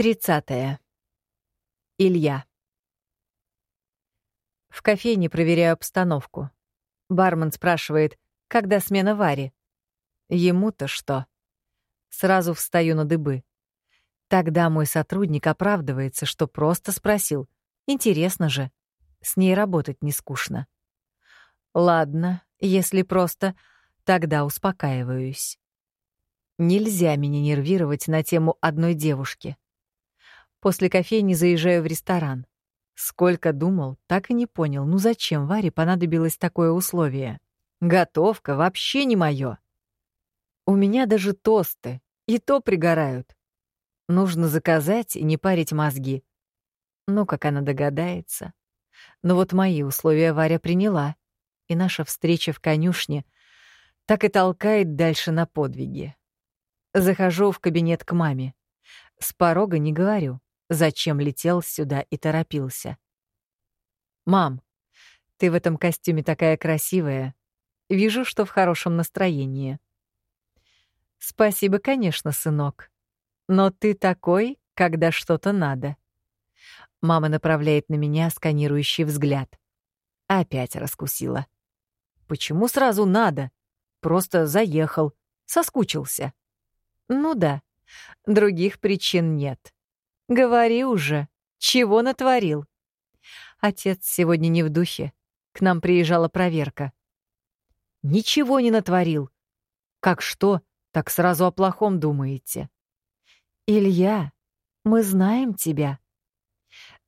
Тридцатое. Илья. В кофейне проверяю обстановку. Бармен спрашивает, когда смена Вари. Ему-то что? Сразу встаю на дыбы. Тогда мой сотрудник оправдывается, что просто спросил. Интересно же. С ней работать не скучно. Ладно, если просто, тогда успокаиваюсь. Нельзя меня нервировать на тему одной девушки. После кофейни заезжаю в ресторан. Сколько думал, так и не понял, ну зачем Варе понадобилось такое условие? Готовка вообще не моё. У меня даже тосты, и то пригорают. Нужно заказать и не парить мозги. Ну, как она догадается. Но вот мои условия Варя приняла, и наша встреча в конюшне так и толкает дальше на подвиги. Захожу в кабинет к маме. С порога не говорю зачем летел сюда и торопился. «Мам, ты в этом костюме такая красивая. Вижу, что в хорошем настроении». «Спасибо, конечно, сынок. Но ты такой, когда что-то надо». Мама направляет на меня сканирующий взгляд. Опять раскусила. «Почему сразу надо? Просто заехал, соскучился». «Ну да, других причин нет». Говори уже, чего натворил? Отец сегодня не в духе. К нам приезжала проверка. Ничего не натворил. Как что, так сразу о плохом думаете. Илья, мы знаем тебя.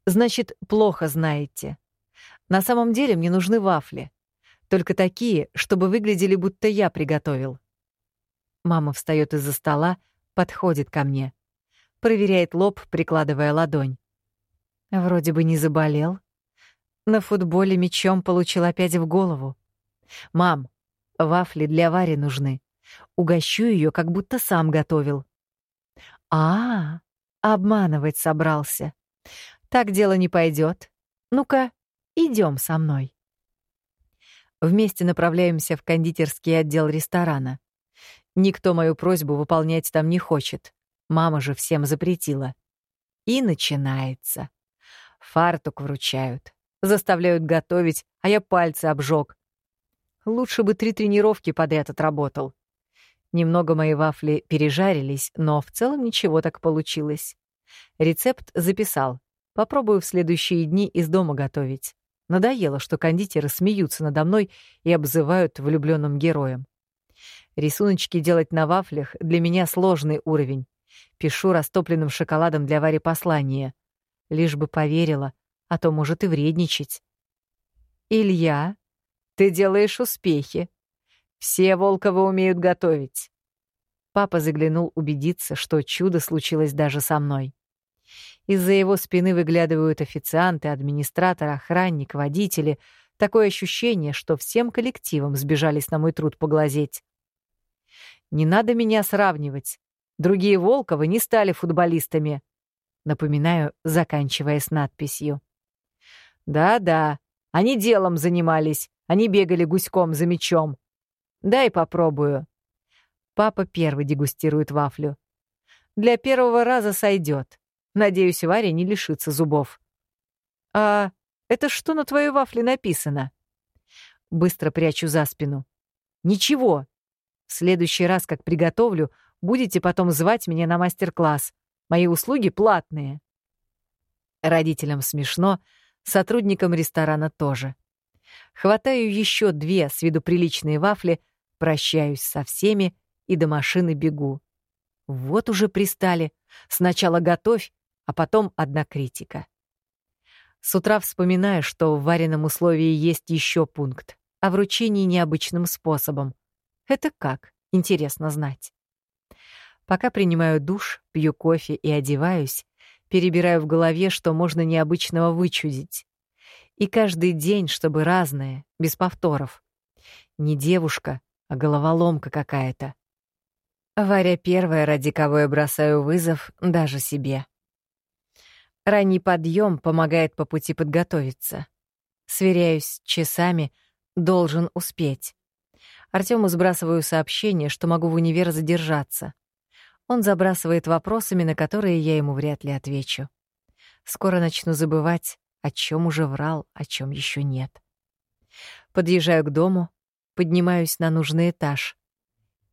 Значит, плохо знаете. На самом деле мне нужны вафли. Только такие, чтобы выглядели, будто я приготовил. Мама встает из-за стола, подходит ко мне проверяет лоб, прикладывая ладонь. Вроде бы не заболел. На футболе мячом получил опять в голову. «Мам, вафли для Вари нужны. Угощу ее, как будто сам готовил». «А, обманывать собрался. Так дело не пойдет. Ну-ка, идем со мной». Вместе направляемся в кондитерский отдел ресторана. Никто мою просьбу выполнять там не хочет. Мама же всем запретила. И начинается. Фартук вручают, заставляют готовить, а я пальцы обжег. Лучше бы три тренировки подряд отработал. Немного мои вафли пережарились, но в целом ничего так получилось. Рецепт записал. Попробую в следующие дни из дома готовить. Надоело, что кондитеры смеются надо мной и обзывают влюбленным героем. Рисуночки делать на вафлях для меня сложный уровень. Пишу растопленным шоколадом для Вари послание. Лишь бы поверила, а то может и вредничать. «Илья, ты делаешь успехи. Все Волковы умеют готовить». Папа заглянул убедиться, что чудо случилось даже со мной. Из-за его спины выглядывают официанты, администратор, охранник, водители. Такое ощущение, что всем коллективом сбежались на мой труд поглазеть. Не надо меня сравнивать. Другие Волковы не стали футболистами. Напоминаю, заканчивая с надписью. Да-да, они делом занимались, они бегали гуськом за мячом. Дай попробую. Папа первый дегустирует вафлю. Для первого раза сойдет. Надеюсь, Варя не лишится зубов. А это что на твоей вафле написано? Быстро прячу за спину. Ничего. В следующий раз, как приготовлю, Будете потом звать меня на мастер-класс. Мои услуги платные». Родителям смешно, сотрудникам ресторана тоже. Хватаю еще две с виду приличные вафли, прощаюсь со всеми и до машины бегу. Вот уже пристали. Сначала готовь, а потом одна критика. С утра вспоминаю, что в вареном условии есть еще пункт о вручении необычным способом. Это как? Интересно знать. Пока принимаю душ, пью кофе и одеваюсь, перебираю в голове, что можно необычного вычудить. И каждый день, чтобы разное, без повторов. Не девушка, а головоломка какая-то. Варя первая, ради кого я бросаю вызов даже себе. Ранний подъем помогает по пути подготовиться. Сверяюсь с часами, должен успеть. Артему сбрасываю сообщение, что могу в универ задержаться. Он забрасывает вопросами, на которые я ему вряд ли отвечу. Скоро начну забывать, о чем уже врал, о чем еще нет. Подъезжаю к дому, поднимаюсь на нужный этаж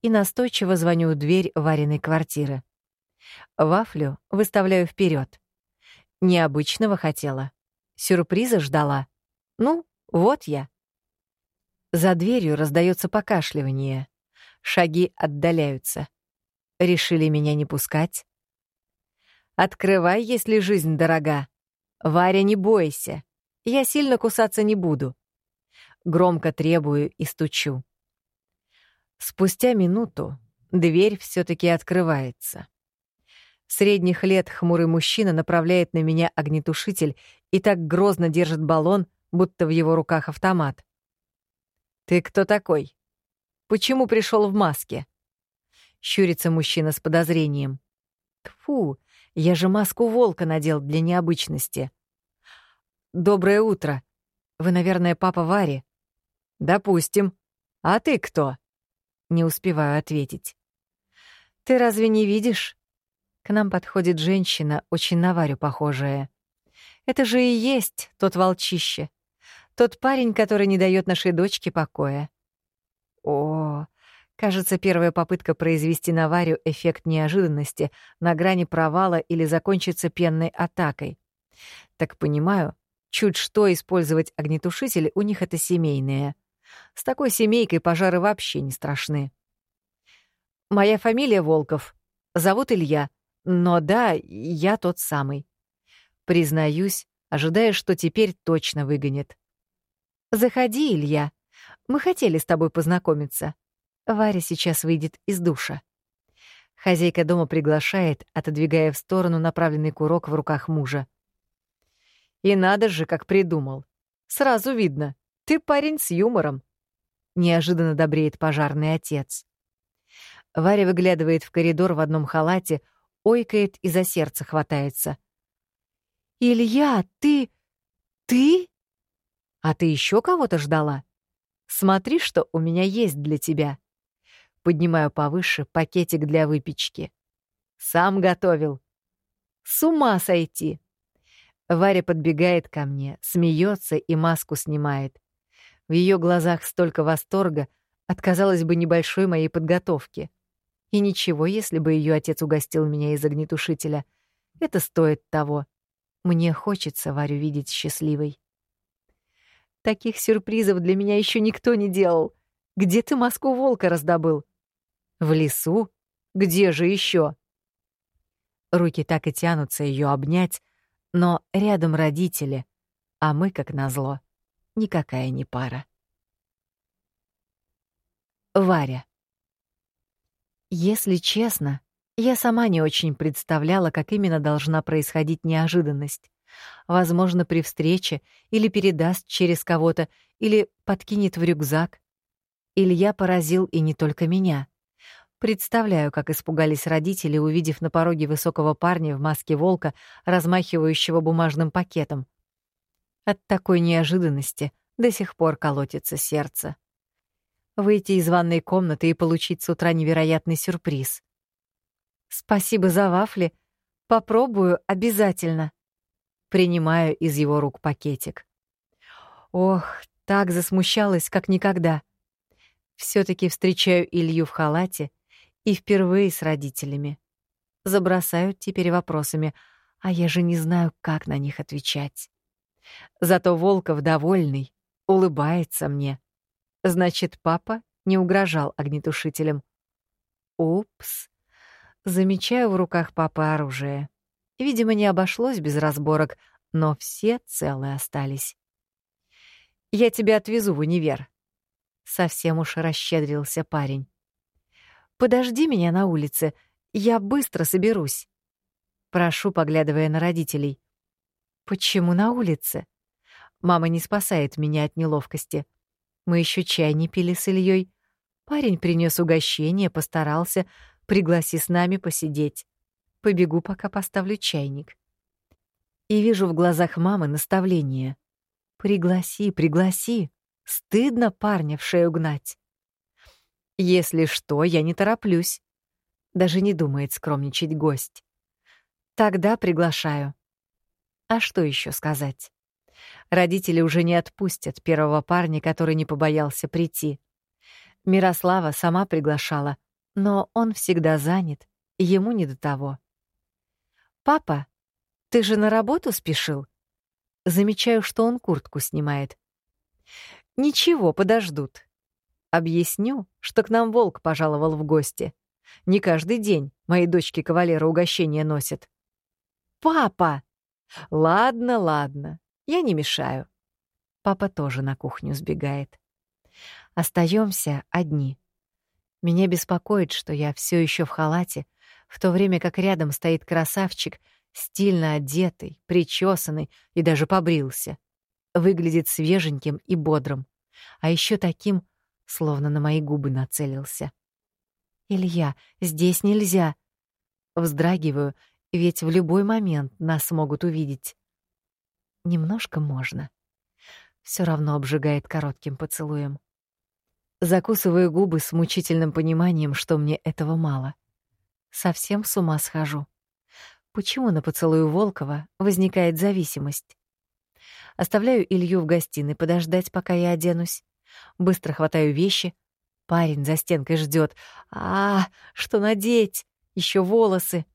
и настойчиво звоню в дверь Вариной квартиры. Вафлю выставляю вперед. Необычного хотела. Сюрприза ждала. Ну, вот я. За дверью раздается покашливание. Шаги отдаляются. Решили меня не пускать? Открывай, если жизнь дорога. Варя, не бойся. Я сильно кусаться не буду. Громко требую и стучу. Спустя минуту дверь все таки открывается. Средних лет хмурый мужчина направляет на меня огнетушитель и так грозно держит баллон, будто в его руках автомат. «Ты кто такой? Почему пришел в маске?» Щурится мужчина с подозрением. Тфу, я же маску волка надел для необычности. «Доброе утро. Вы, наверное, папа Вари?» «Допустим. А ты кто?» Не успеваю ответить. «Ты разве не видишь?» К нам подходит женщина, очень на Варю похожая. Это же и есть тот волчище. Тот парень, который не дает нашей дочке покоя. О, кажется, первая попытка произвести на Варю эффект неожиданности на грани провала или закончится пенной атакой. Так понимаю, чуть что использовать огнетушитель у них это семейное. С такой семейкой пожары вообще не страшны. Моя фамилия Волков. Зовут Илья. Но да, я тот самый. Признаюсь, ожидая, что теперь точно выгонит. «Заходи, Илья. Мы хотели с тобой познакомиться. Варя сейчас выйдет из душа». Хозяйка дома приглашает, отодвигая в сторону направленный курок в руках мужа. «И надо же, как придумал. Сразу видно, ты парень с юмором», — неожиданно добреет пожарный отец. Варя выглядывает в коридор в одном халате, ойкает и за сердце хватается. «Илья, ты... ты?» «А ты еще кого-то ждала? Смотри, что у меня есть для тебя». Поднимаю повыше пакетик для выпечки. «Сам готовил». «С ума сойти!» Варя подбегает ко мне, смеется и маску снимает. В ее глазах столько восторга от, казалось бы, небольшой моей подготовки. И ничего, если бы ее отец угостил меня из огнетушителя. Это стоит того. Мне хочется Варю видеть счастливой. Таких сюрпризов для меня еще никто не делал. Где ты маску волка раздобыл? В лесу? Где же еще? Руки так и тянутся ее обнять, но рядом родители, а мы, как назло, никакая не пара. Варя. Если честно, я сама не очень представляла, как именно должна происходить неожиданность. Возможно, при встрече или передаст через кого-то, или подкинет в рюкзак. Илья поразил и не только меня. Представляю, как испугались родители, увидев на пороге высокого парня в маске волка, размахивающего бумажным пакетом. От такой неожиданности до сих пор колотится сердце выйти из ванной комнаты и получить с утра невероятный сюрприз. «Спасибо за вафли. Попробую обязательно». Принимаю из его рук пакетик. Ох, так засмущалась, как никогда. все таки встречаю Илью в халате и впервые с родителями. Забросают теперь вопросами, а я же не знаю, как на них отвечать. Зато Волков довольный, улыбается мне. Значит, папа не угрожал огнетушителем. Упс. Замечаю в руках папы оружие. Видимо, не обошлось без разборок, но все целые остались. «Я тебя отвезу в универ». Совсем уж расщедрился парень. «Подожди меня на улице, я быстро соберусь». Прошу, поглядывая на родителей. «Почему на улице?» Мама не спасает меня от неловкости. Мы еще чай не пили с Ильей. Парень принес угощение, постарался, пригласи с нами посидеть. Побегу, пока поставлю чайник. И вижу в глазах мамы наставление. Пригласи, пригласи. Стыдно парня в шею гнать. Если что, я не тороплюсь. Даже не думает скромничать гость. Тогда приглашаю. А что еще сказать? Родители уже не отпустят первого парня, который не побоялся прийти. Мирослава сама приглашала, но он всегда занят, ему не до того. «Папа, ты же на работу спешил?» Замечаю, что он куртку снимает. «Ничего, подождут. Объясню, что к нам волк пожаловал в гости. Не каждый день мои дочки кавалера угощения носят». «Папа!» «Ладно, ладно, я не мешаю». Папа тоже на кухню сбегает. Остаемся одни. Меня беспокоит, что я все еще в халате, в то время как рядом стоит красавчик, стильно одетый, причесанный и даже побрился. Выглядит свеженьким и бодрым, а еще таким, словно на мои губы нацелился. «Илья, здесь нельзя!» Вздрагиваю, ведь в любой момент нас могут увидеть. Немножко можно. Все равно обжигает коротким поцелуем. Закусываю губы с мучительным пониманием, что мне этого мало. Совсем с ума схожу. Почему на поцелую Волкова возникает зависимость? Оставляю Илью в гостиной подождать, пока я оденусь. Быстро хватаю вещи. Парень за стенкой ждет. А, что надеть? Еще волосы.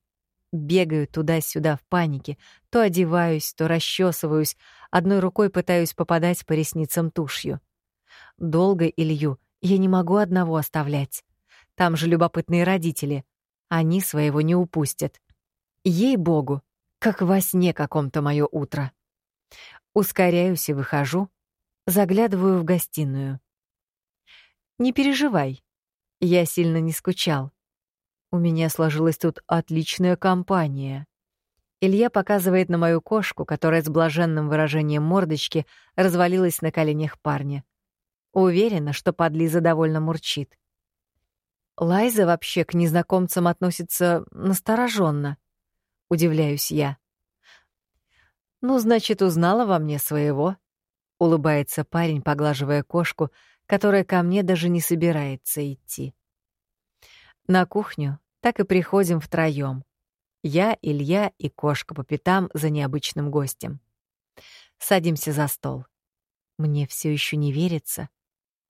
Бегаю туда-сюда в панике. То одеваюсь, то расчесываюсь. Одной рукой пытаюсь попадать по ресницам тушью. Долго Илью я не могу одного оставлять. Там же любопытные родители. Они своего не упустят. Ей-богу, как во сне каком-то мое утро. Ускоряюсь и выхожу, заглядываю в гостиную. Не переживай, я сильно не скучал. У меня сложилась тут отличная компания. Илья показывает на мою кошку, которая с блаженным выражением мордочки развалилась на коленях парня. Уверена, что подлиза довольно мурчит. Лайза вообще к незнакомцам относится настороженно. Удивляюсь я. «Ну, значит, узнала во мне своего?» — улыбается парень, поглаживая кошку, которая ко мне даже не собирается идти. На кухню так и приходим втроём. Я, Илья и кошка по пятам за необычным гостем. Садимся за стол. Мне все еще не верится,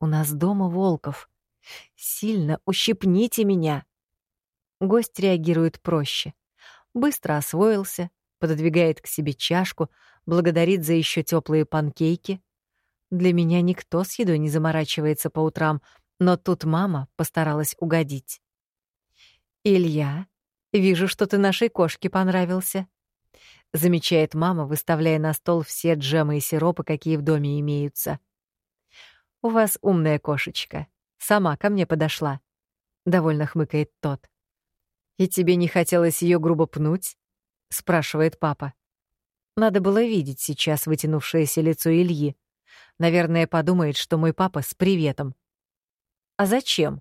у нас дома Волков. Сильно ущипните меня. Гость реагирует проще. Быстро освоился, пододвигает к себе чашку, благодарит за еще теплые панкейки. Для меня никто с едой не заморачивается по утрам, но тут мама постаралась угодить. «Илья, вижу, что ты нашей кошке понравился», — замечает мама, выставляя на стол все джемы и сиропы, какие в доме имеются. «У вас умная кошечка. Сама ко мне подошла», — довольно хмыкает тот. «И тебе не хотелось ее грубо пнуть?» — спрашивает папа. Надо было видеть сейчас вытянувшееся лицо Ильи. Наверное, подумает, что мой папа с приветом. А зачем?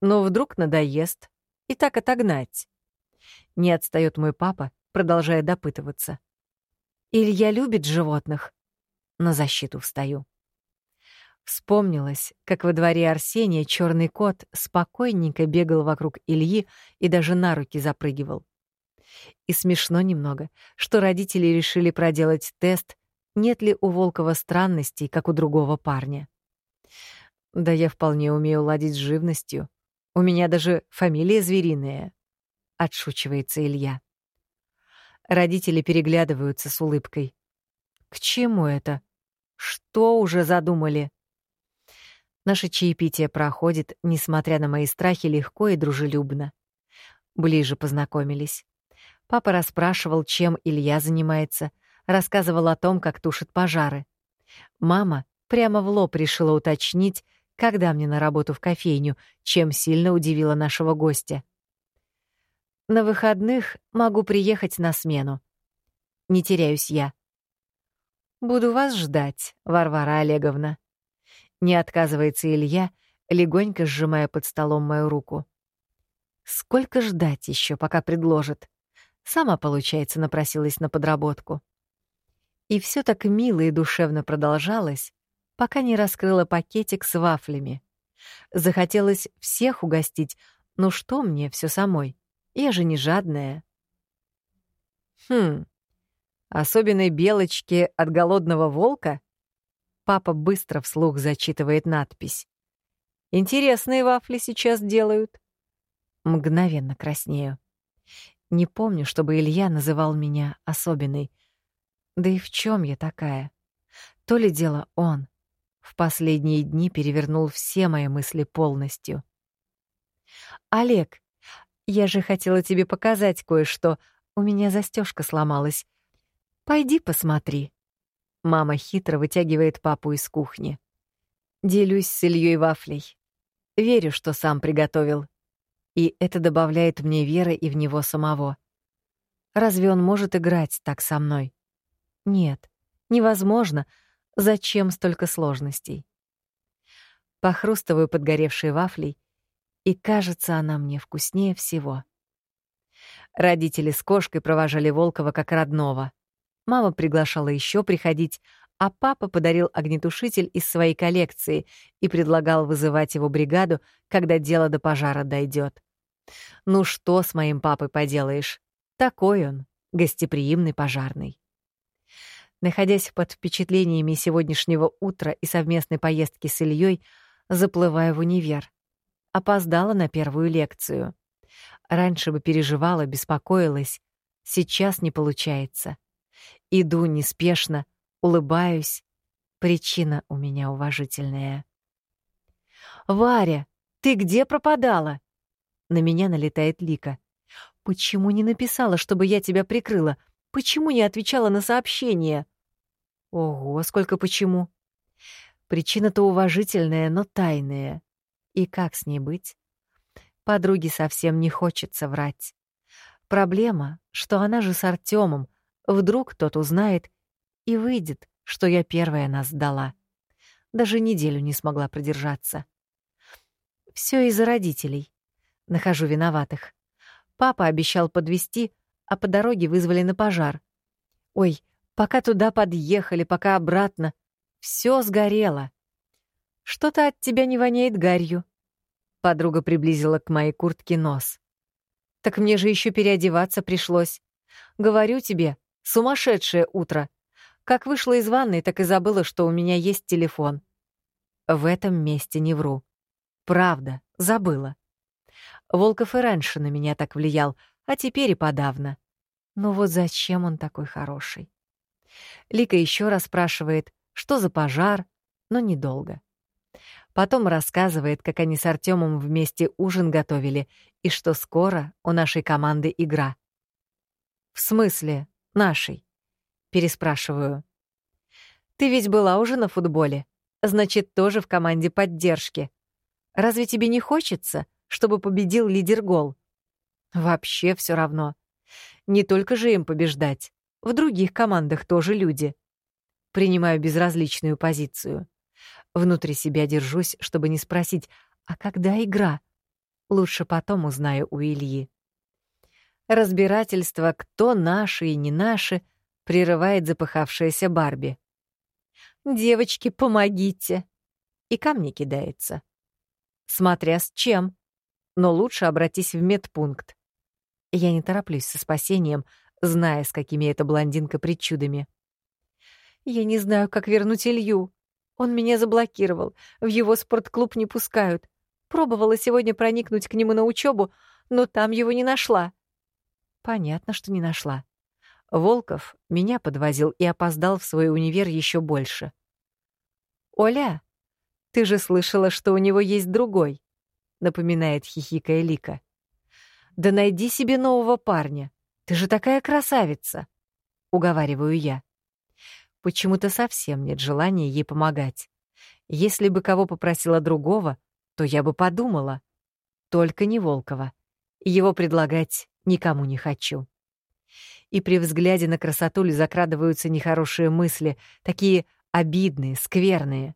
Ну, вдруг надоест. И так отогнать. Не отстает мой папа, продолжая допытываться. Илья любит животных. На защиту встаю. Вспомнилось, как во дворе Арсения черный кот спокойненько бегал вокруг Ильи и даже на руки запрыгивал. И смешно немного, что родители решили проделать тест, нет ли у Волкова странностей, как у другого парня. Да я вполне умею ладить с живностью. У меня даже фамилия звериная, — отшучивается Илья. Родители переглядываются с улыбкой. К чему это? Что уже задумали? Наше чаепитие проходит, несмотря на мои страхи, легко и дружелюбно. Ближе познакомились. Папа расспрашивал, чем Илья занимается, рассказывал о том, как тушит пожары. Мама прямо в лоб решила уточнить, когда мне на работу в кофейню, чем сильно удивила нашего гостя. На выходных могу приехать на смену. Не теряюсь я. Буду вас ждать, Варвара Олеговна. Не отказывается Илья, легонько сжимая под столом мою руку. Сколько ждать еще, пока предложит? Сама, получается, напросилась на подработку. И все так мило и душевно продолжалось, пока не раскрыла пакетик с вафлями. Захотелось всех угостить, Ну что мне все самой? Я же не жадная. Хм, особенной белочки от голодного волка? Папа быстро вслух зачитывает надпись. Интересные вафли сейчас делают. Мгновенно краснею. Не помню, чтобы Илья называл меня особенной. Да и в чем я такая? То ли дело он. В последние дни перевернул все мои мысли полностью. «Олег, я же хотела тебе показать кое-что. У меня застежка сломалась. Пойди посмотри». Мама хитро вытягивает папу из кухни. Делюсь с Ильей вафлей. Верю, что сам приготовил. И это добавляет мне веры и в него самого. Разве он может играть так со мной? Нет, невозможно. Зачем столько сложностей? Похрустываю подгоревшей вафлей, и кажется, она мне вкуснее всего. Родители с кошкой провожали Волкова как родного. Мама приглашала еще приходить, а папа подарил огнетушитель из своей коллекции и предлагал вызывать его бригаду, когда дело до пожара дойдет. Ну что с моим папой поделаешь? Такой он, гостеприимный пожарный. Находясь под впечатлениями сегодняшнего утра и совместной поездки с Ильей, заплываю в универ. Опоздала на первую лекцию. Раньше бы переживала, беспокоилась. Сейчас не получается. Иду неспешно, улыбаюсь. Причина у меня уважительная. «Варя, ты где пропадала?» На меня налетает Лика. «Почему не написала, чтобы я тебя прикрыла? Почему не отвечала на сообщения?» «Ого, сколько почему!» Причина-то уважительная, но тайная. И как с ней быть? Подруге совсем не хочется врать. Проблема, что она же с Артемом. Вдруг тот узнает и выйдет, что я первая нас сдала. Даже неделю не смогла продержаться. Все из-за родителей. Нахожу виноватых. Папа обещал подвести, а по дороге вызвали на пожар. Ой, пока туда подъехали, пока обратно, все сгорело. Что-то от тебя не воняет гарью. Подруга приблизила к моей куртке нос. Так мне же еще переодеваться пришлось. Говорю тебе, сумасшедшее утро. Как вышла из ванной, так и забыла, что у меня есть телефон. В этом месте не вру. Правда, забыла. Волков и раньше на меня так влиял, а теперь и подавно. Но вот зачем он такой хороший? Лика еще раз спрашивает, что за пожар, но недолго. Потом рассказывает, как они с Артемом вместе ужин готовили и что скоро у нашей команды игра. «В смысле нашей?» — переспрашиваю. «Ты ведь была уже на футболе, значит, тоже в команде поддержки. Разве тебе не хочется, чтобы победил лидер гол. Вообще все равно. Не только же им побеждать. В других командах тоже люди. Принимаю безразличную позицию. Внутри себя держусь, чтобы не спросить, а когда игра? Лучше потом узнаю у Ильи. Разбирательство, кто наши и не наши, прерывает запыхавшаяся Барби. «Девочки, помогите!» И ко мне кидается. Смотря с чем но лучше обратись в медпункт. Я не тороплюсь со спасением, зная, с какими это блондинка причудами. Я не знаю, как вернуть Илью. Он меня заблокировал, в его спортклуб не пускают. Пробовала сегодня проникнуть к нему на учебу, но там его не нашла. Понятно, что не нашла. Волков меня подвозил и опоздал в свой универ еще больше. «Оля, ты же слышала, что у него есть другой?» — напоминает хихикая Лика. «Да найди себе нового парня. Ты же такая красавица!» — уговариваю я. Почему-то совсем нет желания ей помогать. Если бы кого попросила другого, то я бы подумала. Только не Волкова. Его предлагать никому не хочу. И при взгляде на красотулю закрадываются нехорошие мысли, такие обидные, скверные.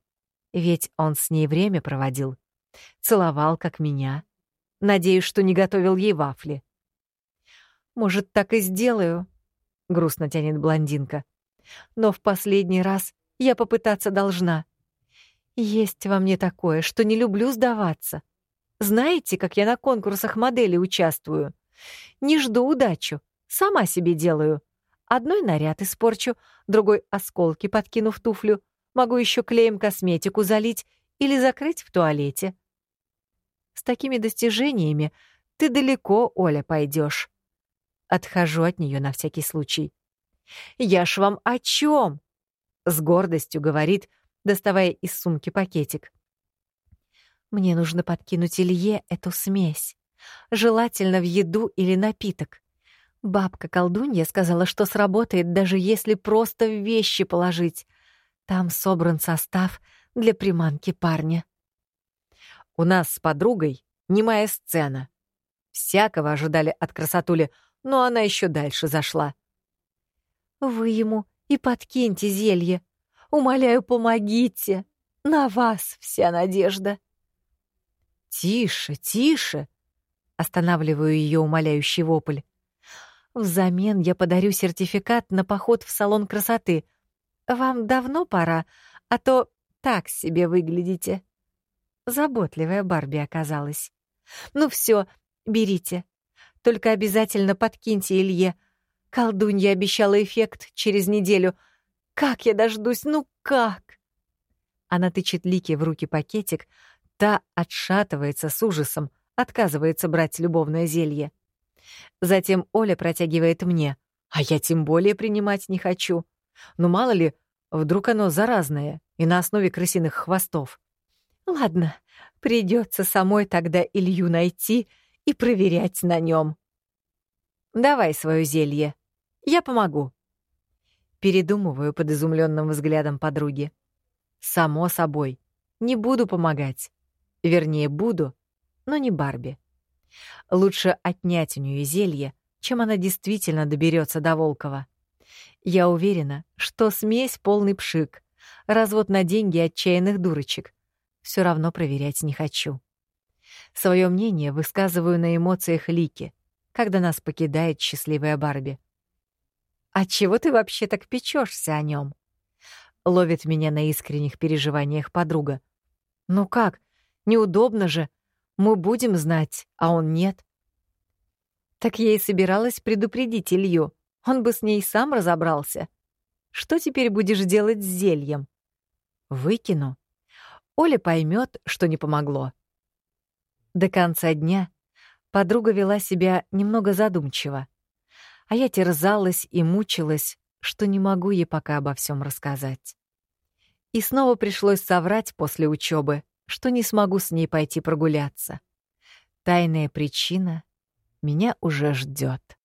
Ведь он с ней время проводил. Целовал, как меня. Надеюсь, что не готовил ей вафли. «Может, так и сделаю?» — грустно тянет блондинка. «Но в последний раз я попытаться должна. Есть во мне такое, что не люблю сдаваться. Знаете, как я на конкурсах модели участвую? Не жду удачу, сама себе делаю. Одной наряд испорчу, другой осколки подкину в туфлю. Могу еще клеем косметику залить или закрыть в туалете. С такими достижениями ты далеко, Оля, пойдешь. Отхожу от нее на всякий случай. «Я ж вам о чем? с гордостью говорит, доставая из сумки пакетик. «Мне нужно подкинуть Илье эту смесь, желательно в еду или напиток. Бабка-колдунья сказала, что сработает, даже если просто вещи положить. Там собран состав для приманки парня. У нас с подругой немая сцена. Всякого ожидали от красотули, но она еще дальше зашла. «Вы ему и подкиньте зелье. Умоляю, помогите. На вас вся надежда». «Тише, тише!» — останавливаю ее умоляющий вопль. Взамен я подарю сертификат на поход в салон красоты. Вам давно пора, а то так себе выглядите. Заботливая Барби оказалась. Ну все, берите. Только обязательно подкиньте Илье. Колдунья обещала эффект через неделю. Как я дождусь, ну как? Она тычет Лике в руки пакетик, та отшатывается с ужасом, отказывается брать любовное зелье. Затем Оля протягивает мне, а я тем более принимать не хочу. Ну мало ли, вдруг оно заразное и на основе крысиных хвостов. Ладно, придется самой тогда Илью найти и проверять на нем. Давай свое зелье. Я помогу. Передумываю под изумленным взглядом подруги. Само собой, не буду помогать. Вернее, буду, но не Барби. Лучше отнять у нее зелье, чем она действительно доберется до Волкова. Я уверена, что смесь — полный пшик, развод на деньги отчаянных дурочек. Все равно проверять не хочу. Свое мнение высказываю на эмоциях Лики, когда нас покидает счастливая Барби. «А чего ты вообще так печешься о нем? Ловит меня на искренних переживаниях подруга. «Ну как? Неудобно же. Мы будем знать, а он нет». Так я и собиралась предупредить Илью. Он бы с ней сам разобрался. Что теперь будешь делать с зельем? Выкину. Оля поймет, что не помогло. До конца дня подруга вела себя немного задумчиво, а я терзалась и мучилась, что не могу ей пока обо всем рассказать. И снова пришлось соврать после учебы, что не смогу с ней пойти прогуляться. Тайная причина меня уже ждет.